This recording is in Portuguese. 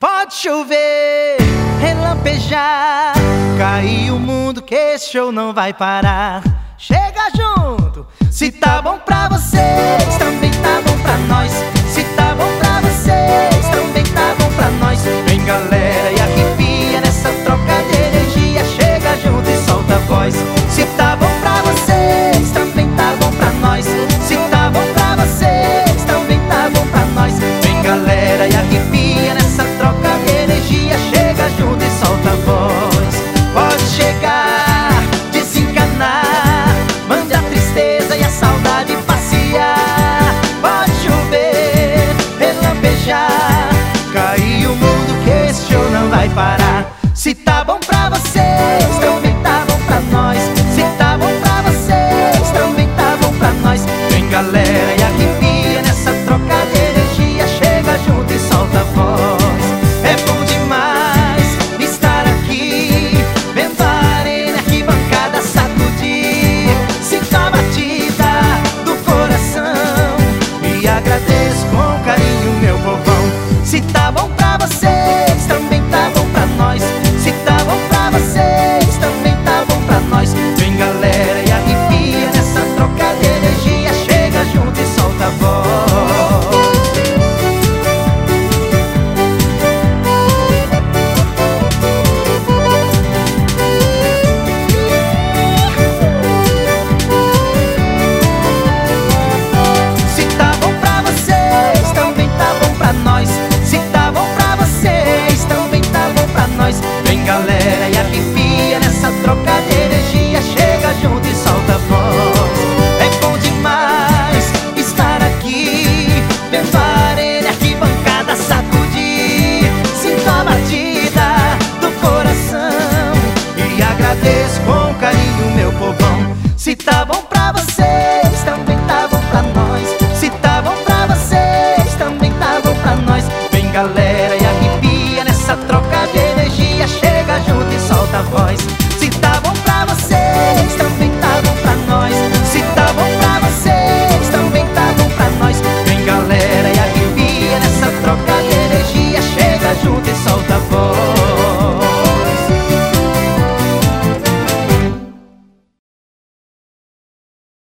Pode chover, relampejar, cair o mundo que esse show não vai parar. Chega junto, se tá bom pra vocês, parar. Se tá bom pra vocês, também tá bom pra nós. Se tá bom pra vocês, também tá bom pra nós. Vem galera e arrepia nessa troca de energia. Chega junto e solta a voz. É bom demais estar aqui, vendo a arena arquibancada sacudir. Sinto a batida do coração e agradeço com carinho meu povão. Se tá bom pra vocês, agradeço com carinho, meu povão. Se tá bom pra vocês, também tá bom pra nós. Se tá bom pra vocês, também tá bom pra nós. Vem galera e arrepia nessa troca de energia. Chega junto e solta a voz. Se tá bom pra vocês, também